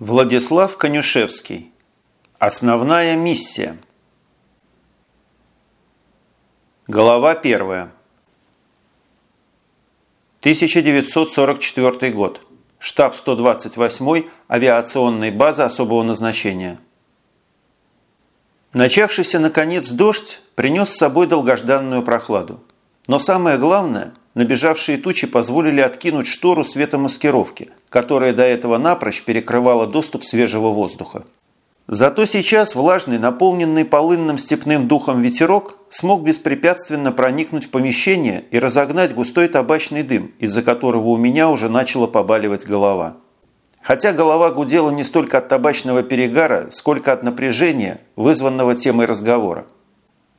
Владислав Конюшевский. Основная миссия. Глава первая. 1944 год. Штаб 128 авиационной базы особого назначения. Начавшийся, наконец, дождь принес с собой долгожданную прохладу. Но самое главное, набежавшие тучи позволили откинуть штору светомаскировки, которая до этого напрочь перекрывала доступ свежего воздуха. Зато сейчас влажный, наполненный полынным степным духом ветерок смог беспрепятственно проникнуть в помещение и разогнать густой табачный дым, из-за которого у меня уже начала побаливать голова. Хотя голова гудела не столько от табачного перегара, сколько от напряжения, вызванного темой разговора.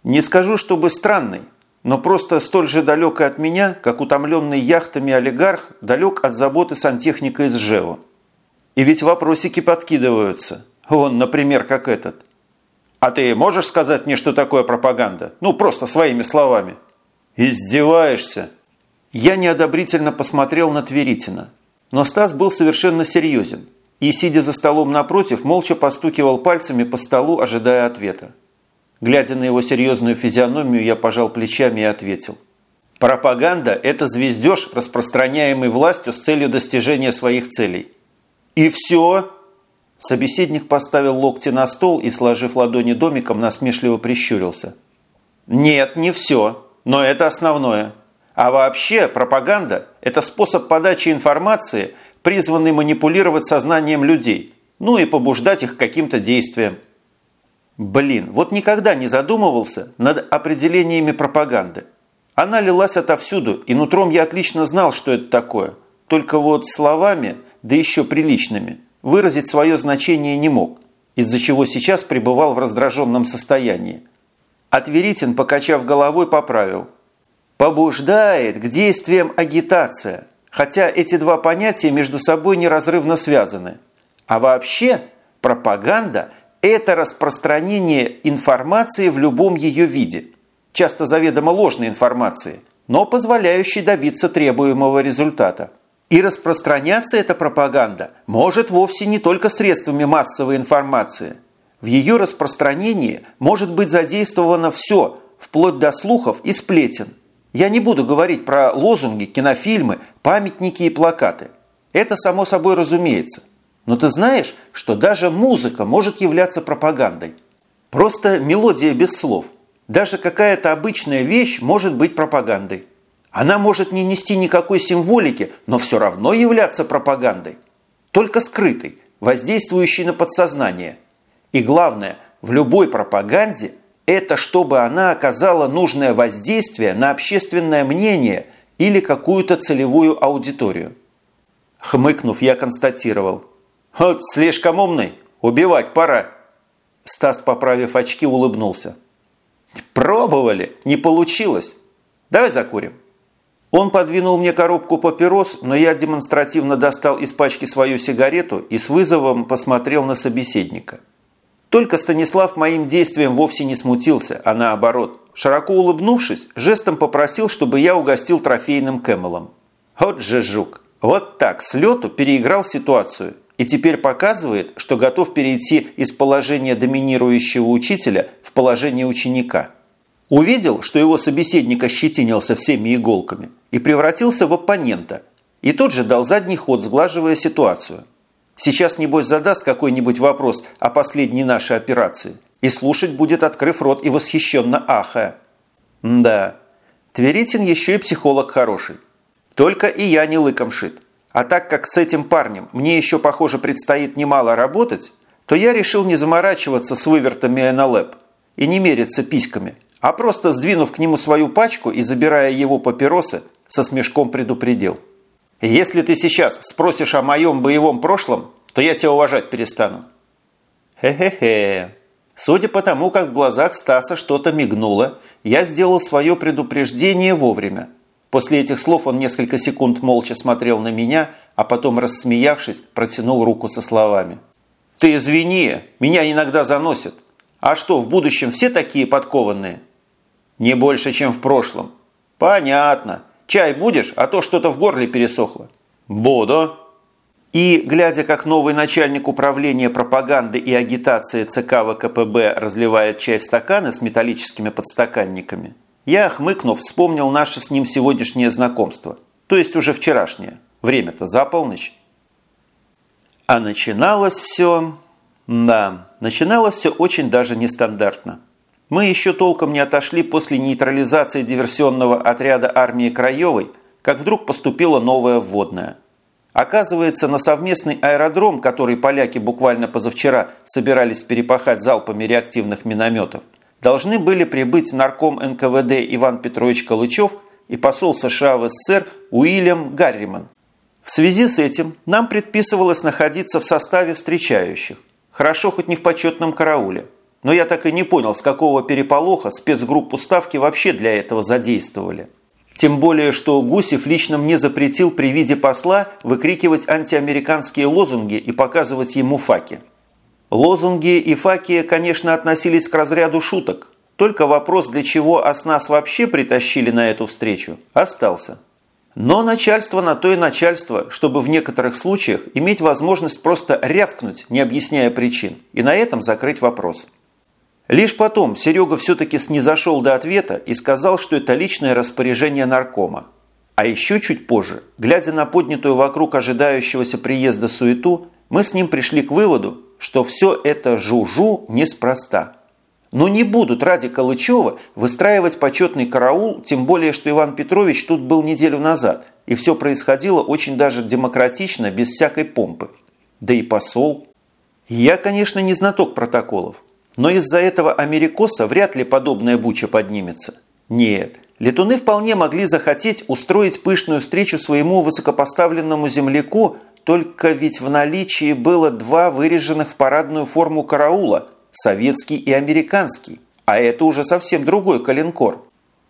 Не скажу, чтобы странный, но просто столь же далекий от меня, как утомленный яхтами олигарх далек от заботы сантехника из ЖЭО. И ведь вопросики подкидываются. Вон, например, как этот. «А ты можешь сказать мне, что такое пропаганда? Ну, просто своими словами». «Издеваешься?» Я неодобрительно посмотрел на Тверитина. Но Стас был совершенно серьезен и, сидя за столом напротив, молча постукивал пальцами по столу, ожидая ответа. Глядя на его серьезную физиономию, я пожал плечами и ответил. Пропаганда – это звездеж, распространяемый властью с целью достижения своих целей. И все? Собеседник поставил локти на стол и, сложив ладони домиком, насмешливо прищурился. Нет, не все, но это основное. А вообще пропаганда – это способ подачи информации, призванный манипулировать сознанием людей, ну и побуждать их к каким-то действиям. Блин, вот никогда не задумывался над определениями пропаганды. Она лилась отовсюду, и нутром я отлично знал, что это такое. Только вот словами, да еще приличными, выразить свое значение не мог, из-за чего сейчас пребывал в раздраженном состоянии. Отверитин, покачав головой, поправил. Побуждает к действиям агитация, хотя эти два понятия между собой неразрывно связаны. А вообще пропаганда – это распространение информации в любом ее виде, часто заведомо ложной информации, но позволяющей добиться требуемого результата. И распространяться эта пропаганда может вовсе не только средствами массовой информации. В ее распространении может быть задействовано все, вплоть до слухов и сплетен. Я не буду говорить про лозунги, кинофильмы, памятники и плакаты. Это само собой разумеется. Но ты знаешь, что даже музыка может являться пропагандой? Просто мелодия без слов. Даже какая-то обычная вещь может быть пропагандой. Она может не нести никакой символики, но все равно являться пропагандой. Только скрытой, воздействующей на подсознание. И главное, в любой пропаганде это чтобы она оказала нужное воздействие на общественное мнение или какую-то целевую аудиторию. Хмыкнув, я констатировал – «Вот слишком умный. Убивать пора». Стас, поправив очки, улыбнулся. «Пробовали. Не получилось. Давай закурим». Он подвинул мне коробку папирос, но я демонстративно достал из пачки свою сигарету и с вызовом посмотрел на собеседника. Только Станислав моим действием вовсе не смутился, а наоборот. Широко улыбнувшись, жестом попросил, чтобы я угостил трофейным кэмелом. Вот же жук. Вот так, с лету переиграл ситуацию и теперь показывает, что готов перейти из положения доминирующего учителя в положение ученика. Увидел, что его собеседник ощетинился всеми иголками и превратился в оппонента, и тут же дал задний ход, сглаживая ситуацию. Сейчас, небось, задаст какой-нибудь вопрос о последней нашей операции и слушать будет, открыв рот и восхищенно ахая. Да, Тверитин еще и психолог хороший. Только и я не лыком шит. А так как с этим парнем мне еще, похоже, предстоит немало работать, то я решил не заморачиваться с вывертами НЛЭП и не мериться письками, а просто, сдвинув к нему свою пачку и забирая его папиросы, со смешком предупредил. «Если ты сейчас спросишь о моем боевом прошлом, то я тебя уважать перестану». «Хе-хе-хе». Судя по тому, как в глазах Стаса что-то мигнуло, я сделал свое предупреждение вовремя – После этих слов он несколько секунд молча смотрел на меня, а потом, рассмеявшись, протянул руку со словами. «Ты извини, меня иногда заносит. А что, в будущем все такие подкованные?» «Не больше, чем в прошлом». «Понятно. Чай будешь, а то что-то в горле пересохло». «Буду». И, глядя, как новый начальник управления пропаганды и агитации ЦК ВКПБ разливает чай в стаканы с металлическими подстаканниками, я, хмыкнув, вспомнил наше с ним сегодняшнее знакомство, то есть уже вчерашнее. Время-то за полночь. А начиналось все... Да, начиналось все очень даже нестандартно. Мы еще толком не отошли после нейтрализации диверсионного отряда армии Краевой, как вдруг поступила новая вводная. Оказывается, на совместный аэродром, который поляки буквально позавчера собирались перепахать залпами реактивных минометов, должны были прибыть нарком НКВД Иван Петрович Калычев и посол США в СССР Уильям Гарриман. В связи с этим нам предписывалось находиться в составе встречающих. Хорошо хоть не в почетном карауле. Но я так и не понял, с какого переполоха спецгруппу Ставки вообще для этого задействовали. Тем более, что Гусев лично мне запретил при виде посла выкрикивать антиамериканские лозунги и показывать ему факи. Лозунги и факи, конечно, относились к разряду шуток. Только вопрос, для чего ОСНАС вообще притащили на эту встречу, остался. Но начальство на то и начальство, чтобы в некоторых случаях иметь возможность просто рявкнуть, не объясняя причин, и на этом закрыть вопрос. Лишь потом Серега все-таки снизошел до ответа и сказал, что это личное распоряжение наркома. А еще чуть позже, глядя на поднятую вокруг ожидающегося приезда суету, мы с ним пришли к выводу, что все это жу-жу неспроста. Но не будут ради Калычева выстраивать почетный караул, тем более, что Иван Петрович тут был неделю назад, и все происходило очень даже демократично, без всякой помпы. Да и посол. Я, конечно, не знаток протоколов, но из-за этого америкоса вряд ли подобная буча поднимется. Нет, летуны вполне могли захотеть устроить пышную встречу своему высокопоставленному земляку, только ведь в наличии было два выреженных в парадную форму караула – советский и американский, а это уже совсем другой калинкор.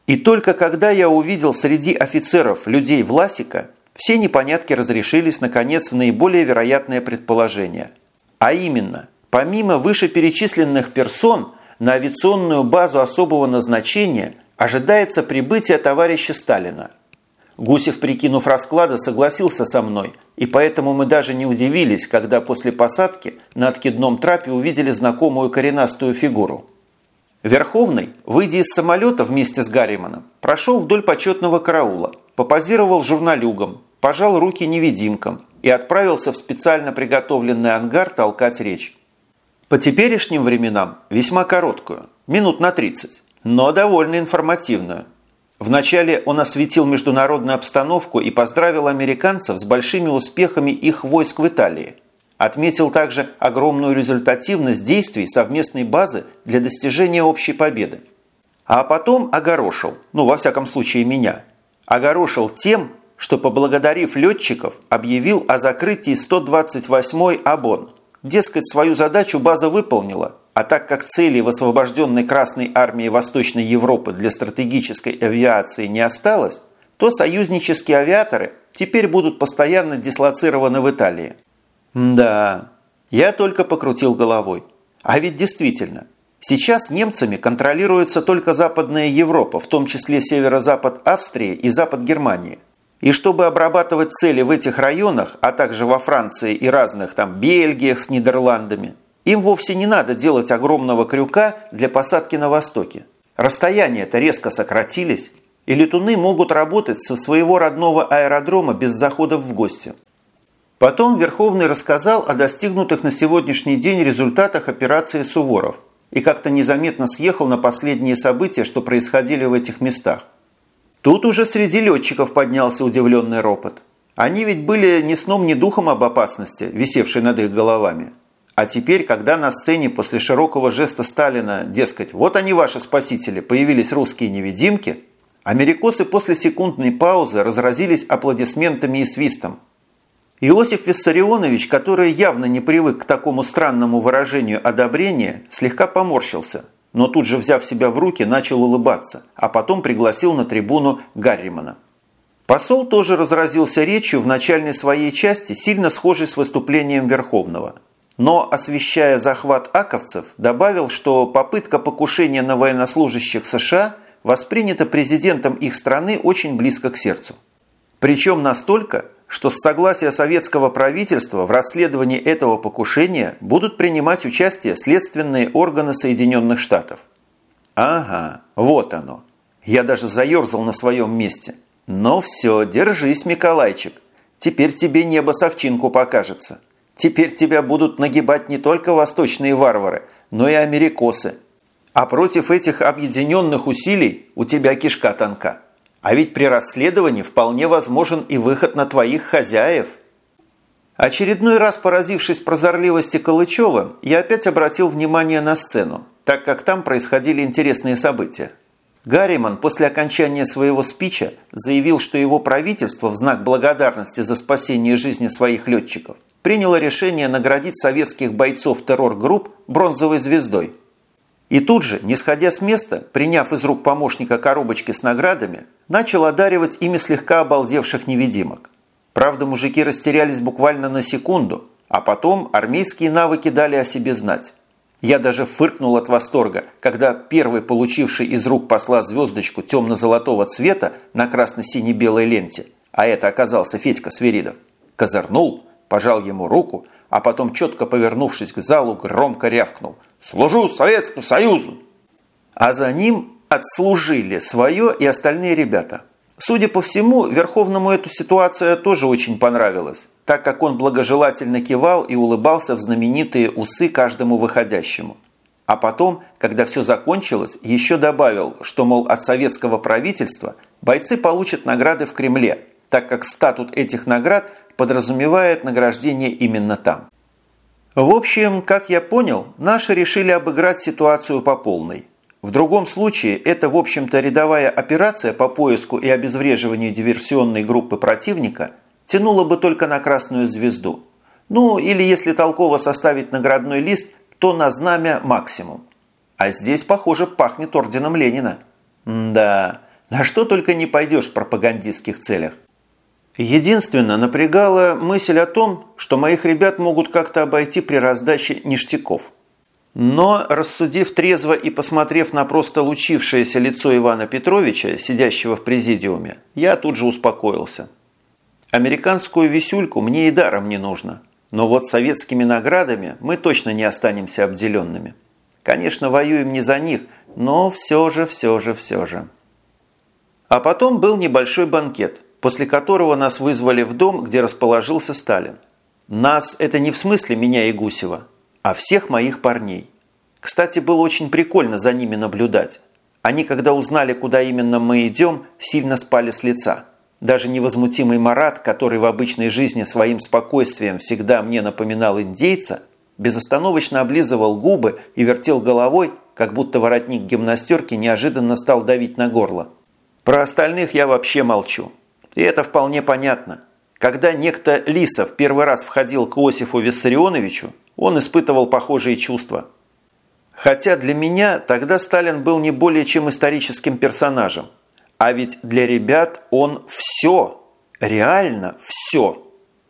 И только когда я увидел среди офицеров людей Власика, все непонятки разрешились, наконец, в наиболее вероятное предположение. А именно, Помимо вышеперечисленных персон, на авиационную базу особого назначения ожидается прибытие товарища Сталина. Гусев, прикинув расклады, согласился со мной, и поэтому мы даже не удивились, когда после посадки на откидном трапе увидели знакомую коренастую фигуру. Верховный, выйдя из самолета вместе с Гарриманом, прошел вдоль почетного караула, попозировал журналюгам, пожал руки невидимкам и отправился в специально приготовленный ангар толкать речь. По теперешним временам весьма короткую, минут на 30, но довольно информативную. Вначале он осветил международную обстановку и поздравил американцев с большими успехами их войск в Италии. Отметил также огромную результативность действий совместной базы для достижения общей победы. А потом огорошил, ну, во всяком случае, меня, огорошил тем, что, поблагодарив летчиков, объявил о закрытии 128-й ОБОН – Дескать, свою задачу база выполнила, а так как целей в освобожденной Красной армии Восточной Европы для стратегической авиации не осталось, то союзнические авиаторы теперь будут постоянно дислоцированы в Италии. Да, я только покрутил головой. А ведь действительно, сейчас немцами контролируется только Западная Европа, в том числе северо-запад Австрии и запад Германии – и чтобы обрабатывать цели в этих районах, а также во Франции и разных там Бельгиях с Нидерландами, им вовсе не надо делать огромного крюка для посадки на востоке. Расстояния-то резко сократились, и летуны могут работать со своего родного аэродрома без заходов в гости. Потом Верховный рассказал о достигнутых на сегодняшний день результатах операции «Суворов» и как-то незаметно съехал на последние события, что происходили в этих местах. Тут уже среди летчиков поднялся удивленный ропот. Они ведь были ни сном, ни духом об опасности, висевшей над их головами. А теперь, когда на сцене после широкого жеста Сталина, дескать, вот они ваши спасители, появились русские невидимки, америкосы после секундной паузы разразились аплодисментами и свистом. Иосиф Виссарионович, который явно не привык к такому странному выражению одобрения, слегка поморщился – но тут же, взяв себя в руки, начал улыбаться, а потом пригласил на трибуну Гарримана. Посол тоже разразился речью в начальной своей части, сильно схожей с выступлением Верховного. Но, освещая захват аковцев, добавил, что попытка покушения на военнослужащих США воспринята президентом их страны очень близко к сердцу. Причем настолько, что с согласия советского правительства в расследовании этого покушения будут принимать участие следственные органы Соединенных Штатов. Ага, вот оно. Я даже заерзал на своем месте. Но все, держись, Миколайчик. Теперь тебе небо совчинку покажется. Теперь тебя будут нагибать не только восточные варвары, но и америкосы. А против этих объединенных усилий у тебя кишка тонка. А ведь при расследовании вполне возможен и выход на твоих хозяев. Очередной раз поразившись прозорливости Калычева, я опять обратил внимание на сцену, так как там происходили интересные события. Гарриман после окончания своего спича заявил, что его правительство в знак благодарности за спасение жизни своих летчиков приняло решение наградить советских бойцов террор-групп бронзовой звездой. И тут же, не сходя с места, приняв из рук помощника коробочки с наградами, начал одаривать ими слегка обалдевших невидимок. Правда, мужики растерялись буквально на секунду, а потом армейские навыки дали о себе знать. Я даже фыркнул от восторга, когда первый, получивший из рук посла звездочку темно-золотого цвета на красно-сине-белой ленте, а это оказался Федька Свиридов, козырнул, пожал ему руку, а потом, четко повернувшись к залу, громко рявкнул «Служу Советскому Союзу!» А за ним отслужили свое и остальные ребята. Судя по всему, Верховному эту ситуация тоже очень понравилась, так как он благожелательно кивал и улыбался в знаменитые усы каждому выходящему. А потом, когда все закончилось, еще добавил, что, мол, от советского правительства бойцы получат награды в Кремле, так как статут этих наград подразумевает награждение именно там. В общем, как я понял, наши решили обыграть ситуацию по полной. В другом случае это, в общем-то, рядовая операция по поиску и обезвреживанию диверсионной группы противника тянула бы только на красную звезду. Ну, или если толково составить наградной лист, то на знамя максимум. А здесь, похоже, пахнет орденом Ленина. М да, на что только не пойдешь в пропагандистских целях. Единственно напрягала мысль о том, что моих ребят могут как-то обойти при раздаче ништяков. Но, рассудив трезво и посмотрев на просто лучившееся лицо Ивана Петровича, сидящего в президиуме, я тут же успокоился. Американскую висюльку мне и даром не нужно. Но вот советскими наградами мы точно не останемся обделенными. Конечно, воюем не за них, но все же, все же, все же. А потом был небольшой банкет – после которого нас вызвали в дом, где расположился Сталин. Нас – это не в смысле меня и Гусева, а всех моих парней. Кстати, было очень прикольно за ними наблюдать. Они, когда узнали, куда именно мы идем, сильно спали с лица. Даже невозмутимый Марат, который в обычной жизни своим спокойствием всегда мне напоминал индейца, безостановочно облизывал губы и вертел головой, как будто воротник гимнастерки неожиданно стал давить на горло. Про остальных я вообще молчу. И это вполне понятно. Когда некто Лисов первый раз входил к Иосифу Виссарионовичу, он испытывал похожие чувства. Хотя для меня тогда Сталин был не более чем историческим персонажем. А ведь для ребят он все, реально все.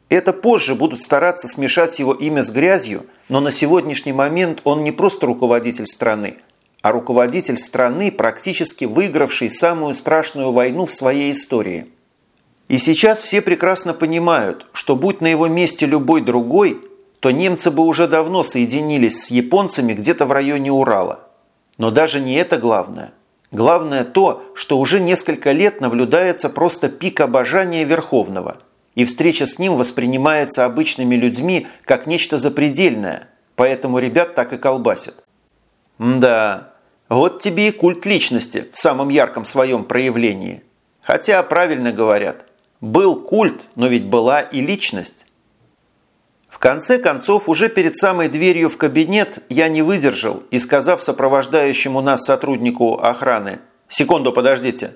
Это позже будут стараться смешать его имя с грязью, но на сегодняшний момент он не просто руководитель страны, а руководитель страны, практически выигравший самую страшную войну в своей истории – и сейчас все прекрасно понимают, что будь на его месте любой другой, то немцы бы уже давно соединились с японцами где-то в районе Урала. Но даже не это главное. Главное то, что уже несколько лет наблюдается просто пик обожания Верховного, и встреча с ним воспринимается обычными людьми как нечто запредельное, поэтому ребят так и колбасят. Да, вот тебе и культ личности в самом ярком своем проявлении. Хотя правильно говорят – был культ, но ведь была и личность. В конце концов, уже перед самой дверью в кабинет я не выдержал и, сказав сопровождающему нас сотруднику охраны «Секунду, подождите»,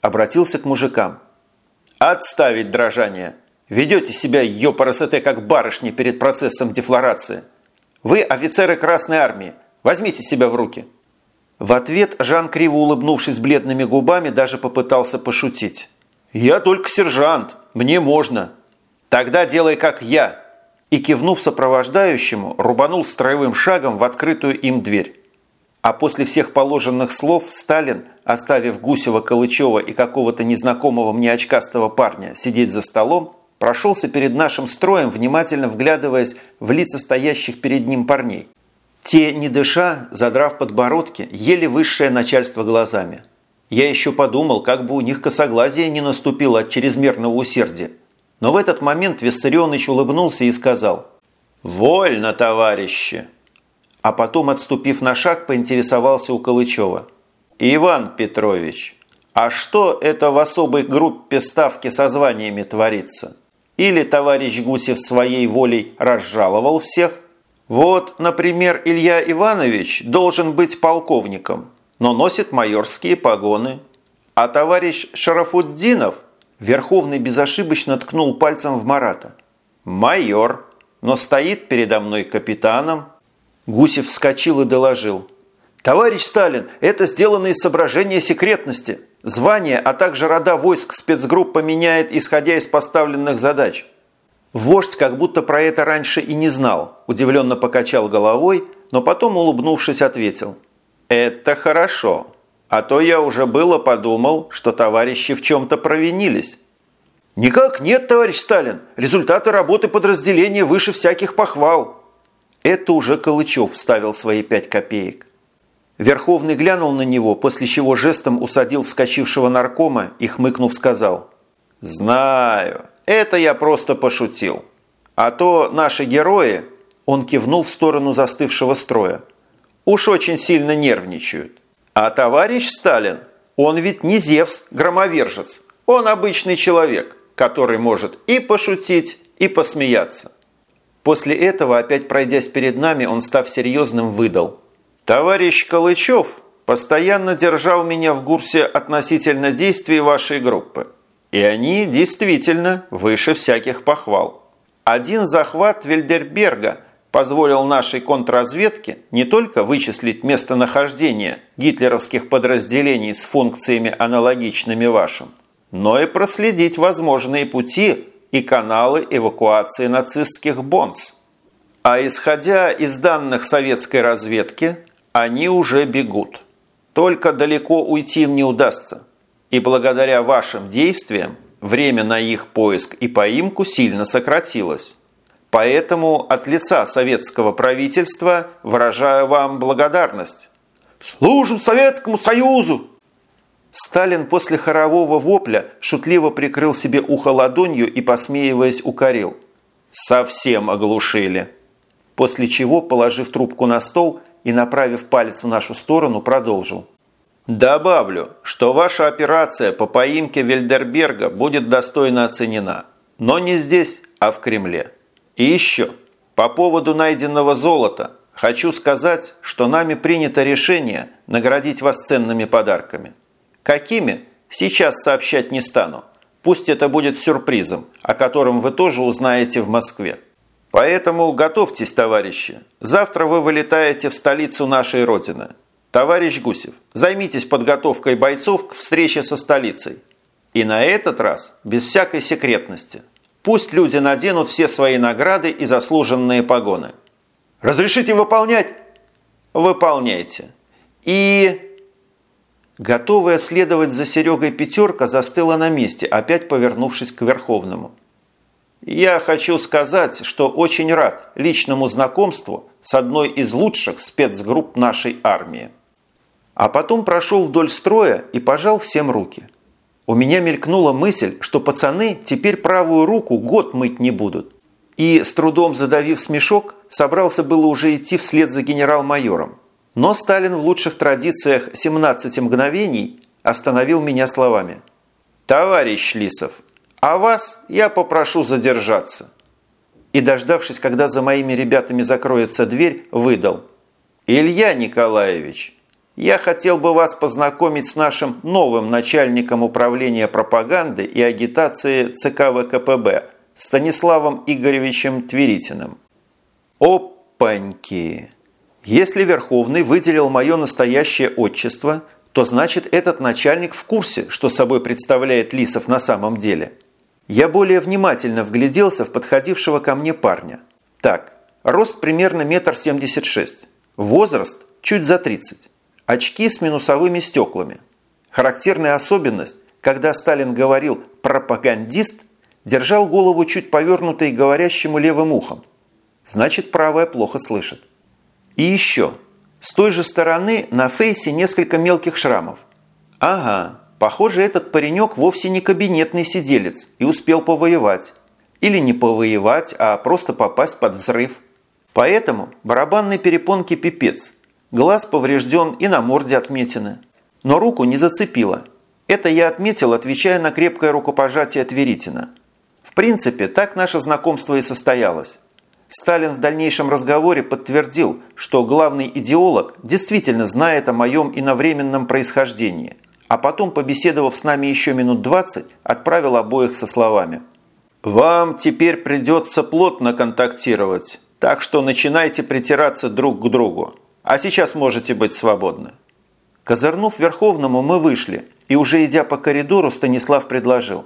обратился к мужикам. «Отставить дрожание. Ведете себя, ёпарасете, как барышни перед процессом дефлорации. Вы офицеры Красной Армии. Возьмите себя в руки». В ответ Жан, криво улыбнувшись бледными губами, даже попытался пошутить. «Я только сержант, мне можно». «Тогда делай, как я». И, кивнув сопровождающему, рубанул строевым шагом в открытую им дверь. А после всех положенных слов Сталин, оставив Гусева, Калычева и какого-то незнакомого мне очкастого парня сидеть за столом, прошелся перед нашим строем, внимательно вглядываясь в лица стоящих перед ним парней. Те, не дыша, задрав подбородки, ели высшее начальство глазами. Я еще подумал, как бы у них косоглазие не наступило от чрезмерного усердия. Но в этот момент Виссарионович улыбнулся и сказал «Вольно, товарищи!» А потом, отступив на шаг, поинтересовался у Калычева. «Иван Петрович, а что это в особой группе ставки со званиями творится? Или товарищ Гусев своей волей разжаловал всех? Вот, например, Илья Иванович должен быть полковником, но носит майорские погоны. А товарищ Шарафуддинов, Верховный безошибочно ткнул пальцем в Марата. Майор, но стоит передо мной капитаном. Гусев вскочил и доложил. «Товарищ Сталин, это сделано из соображения секретности. Звание, а также рода войск спецгруппа меняет, исходя из поставленных задач». Вождь как будто про это раньше и не знал, удивленно покачал головой, но потом, улыбнувшись, ответил. «Это хорошо, а то я уже было подумал, что товарищи в чем-то провинились». «Никак нет, товарищ Сталин. Результаты работы подразделения выше всяких похвал». Это уже Калычев вставил свои пять копеек. Верховный глянул на него, после чего жестом усадил вскочившего наркома и, хмыкнув, сказал «Знаю, это я просто пошутил. А то наши герои...» Он кивнул в сторону застывшего строя. «Уж очень сильно нервничают. А товарищ Сталин, он ведь не Зевс, громовержец. Он обычный человек, который может и пошутить, и посмеяться. После этого, опять пройдясь перед нами, он, став серьезным, выдал. «Товарищ Калычев постоянно держал меня в курсе относительно действий вашей группы. И они действительно выше всяких похвал. Один захват Вильдерберга позволил нашей контрразведке не только вычислить местонахождение гитлеровских подразделений с функциями аналогичными вашим, но и проследить возможные пути и каналы эвакуации нацистских бонз. А исходя из данных советской разведки, они уже бегут. Только далеко уйти им не удастся. И благодаря вашим действиям время на их поиск и поимку сильно сократилось. Поэтому от лица советского правительства выражаю вам благодарность. «Служим Советскому Союзу!» Сталин после хорового вопля шутливо прикрыл себе ухо ладонью и, посмеиваясь, укорил. «Совсем оглушили!» После чего, положив трубку на стол и направив палец в нашу сторону, продолжил. «Добавлю, что ваша операция по поимке Вельдерберга будет достойно оценена. Но не здесь, а в Кремле. И еще, по поводу найденного золота, хочу сказать, что нами принято решение наградить вас ценными подарками. Какими? Сейчас сообщать не стану. Пусть это будет сюрпризом, о котором вы тоже узнаете в Москве. Поэтому готовьтесь, товарищи. Завтра вы вылетаете в столицу нашей Родины. Товарищ Гусев, займитесь подготовкой бойцов к встрече со столицей. И на этот раз без всякой секретности. Пусть люди наденут все свои награды и заслуженные погоны. Разрешите выполнять? Выполняйте. И... Готовая следовать за Серегой пятерка застыла на месте, опять повернувшись к Верховному. «Я хочу сказать, что очень рад личному знакомству с одной из лучших спецгрупп нашей армии». А потом прошел вдоль строя и пожал всем руки. У меня мелькнула мысль, что пацаны теперь правую руку год мыть не будут. И, с трудом задавив смешок, собрался было уже идти вслед за генерал-майором. Но Сталин в лучших традициях 17 мгновений остановил меня словами. «Товарищ Лисов, а вас я попрошу задержаться». И, дождавшись, когда за моими ребятами закроется дверь, выдал. «Илья Николаевич, я хотел бы вас познакомить с нашим новым начальником управления пропаганды и агитации ЦК ВКПБ Станиславом Игоревичем Тверитиным». «Опаньки!» Если Верховный выделил мое настоящее отчество, то значит этот начальник в курсе, что собой представляет Лисов на самом деле. Я более внимательно вгляделся в подходившего ко мне парня. Так, рост примерно метр семьдесят шесть, возраст чуть за 30, очки с минусовыми стеклами. Характерная особенность, когда Сталин говорил «пропагандист», держал голову чуть повернутой говорящему левым ухом. Значит, правая плохо слышит. И еще. С той же стороны на фейсе несколько мелких шрамов. Ага, похоже, этот паренек вовсе не кабинетный сиделец и успел повоевать. Или не повоевать, а просто попасть под взрыв. Поэтому барабанной перепонки пипец. Глаз поврежден и на морде отметины. Но руку не зацепило. Это я отметил, отвечая на крепкое рукопожатие Тверитина. В принципе, так наше знакомство и состоялось. Сталин в дальнейшем разговоре подтвердил, что главный идеолог действительно знает о моем иновременном происхождении, а потом, побеседовав с нами еще минут 20, отправил обоих со словами «Вам теперь придется плотно контактировать, так что начинайте притираться друг к другу, а сейчас можете быть свободны». Козырнув Верховному, мы вышли, и уже идя по коридору, Станислав предложил.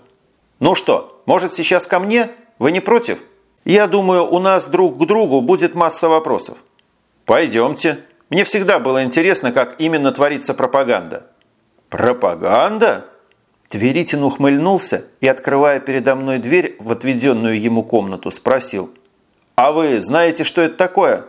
«Ну что, может сейчас ко мне? Вы не против? Я думаю, у нас друг к другу будет масса вопросов». «Пойдемте. Мне всегда было интересно, как именно творится пропаганда». «Пропаганда?» Тверитин ухмыльнулся и, открывая передо мной дверь в отведенную ему комнату, спросил. «А вы знаете, что это такое?»